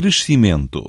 crescimento.